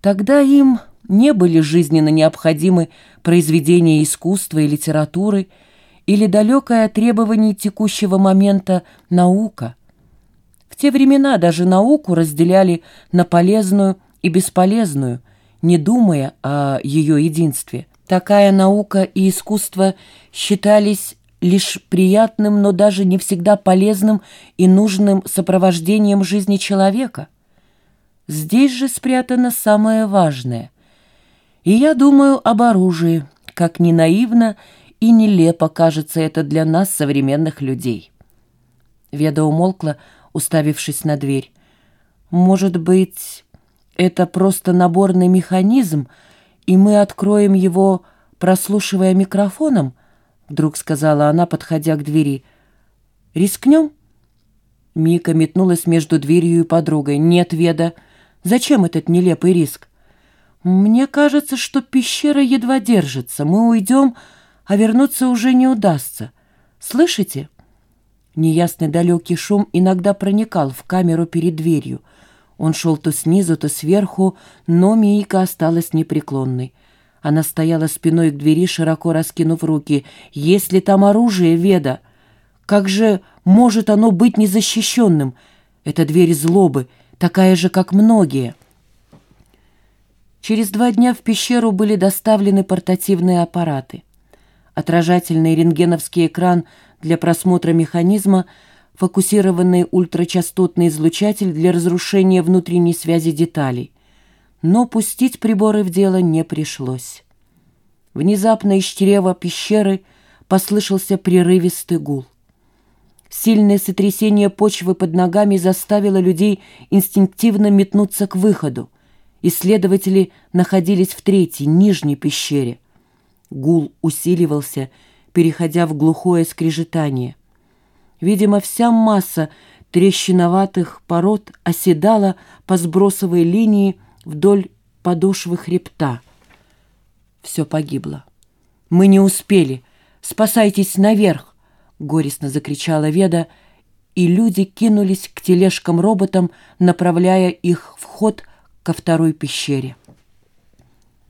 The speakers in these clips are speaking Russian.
Тогда им не были жизненно необходимы произведения искусства и литературы или далекое от требований текущего момента наука. В те времена даже науку разделяли на полезную и бесполезную, не думая о ее единстве. Такая наука и искусство считались лишь приятным, но даже не всегда полезным и нужным сопровождением жизни человека. Здесь же спрятано самое важное. И я думаю об оружии, как ни наивно и нелепо кажется это для нас, современных людей. Веда умолкла, уставившись на дверь. «Может быть, это просто наборный механизм, и мы откроем его, прослушивая микрофоном?» Вдруг сказала она, подходя к двери. «Рискнем?» Мика метнулась между дверью и подругой. «Нет, Веда, зачем этот нелепый риск? Мне кажется, что пещера едва держится. Мы уйдем, а вернуться уже не удастся. Слышите?» Неясный далекий шум иногда проникал в камеру перед дверью. Он шел то снизу, то сверху, но Мика осталась непреклонной. Она стояла спиной к двери, широко раскинув руки. «Если там оружие, Веда, как же может оно быть незащищенным? Это дверь злобы, такая же, как многие». Через два дня в пещеру были доставлены портативные аппараты. Отражательный рентгеновский экран для просмотра механизма, фокусированный ультрачастотный излучатель для разрушения внутренней связи деталей – но пустить приборы в дело не пришлось. Внезапно из чрева пещеры послышался прерывистый гул. Сильное сотрясение почвы под ногами заставило людей инстинктивно метнуться к выходу. Исследователи находились в третьей, нижней пещере. Гул усиливался, переходя в глухое скрежетание. Видимо, вся масса трещиноватых пород оседала по сбросовой линии, вдоль подошвы хребта. Все погибло. «Мы не успели! Спасайтесь наверх!» — горестно закричала Веда, и люди кинулись к тележкам-роботам, направляя их в ход ко второй пещере.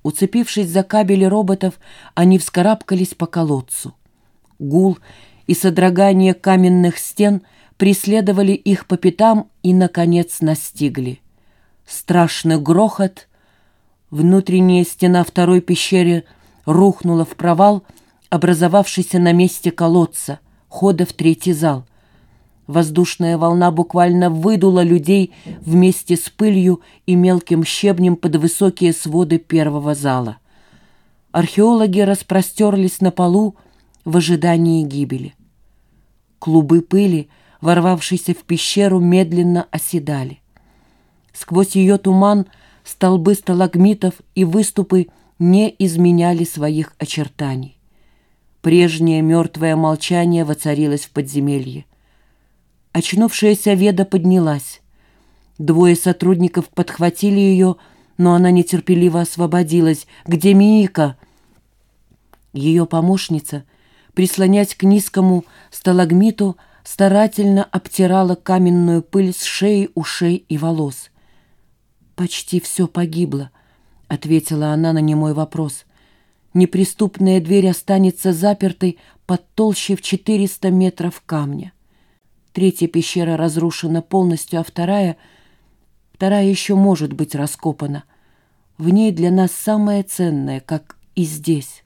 Уцепившись за кабели роботов, они вскарабкались по колодцу. Гул и содрогание каменных стен преследовали их по пятам и, наконец, настигли страшный грохот. Внутренняя стена второй пещеры рухнула в провал, образовавшийся на месте колодца, хода в третий зал. Воздушная волна буквально выдула людей вместе с пылью и мелким щебнем под высокие своды первого зала. Археологи распростерлись на полу в ожидании гибели. Клубы пыли, ворвавшиеся в пещеру, медленно оседали. Сквозь ее туман столбы сталагмитов и выступы не изменяли своих очертаний. Прежнее мертвое молчание воцарилось в подземелье. Очнувшаяся Веда поднялась. Двое сотрудников подхватили ее, но она нетерпеливо освободилась. «Где Миика?» Ее помощница, прислонясь к низкому сталагмиту, старательно обтирала каменную пыль с шеи, ушей и волос. «Почти все погибло», — ответила она на немой вопрос. «Неприступная дверь останется запертой под толщей в 400 метров камня. Третья пещера разрушена полностью, а вторая... Вторая еще может быть раскопана. В ней для нас самое ценное, как и здесь».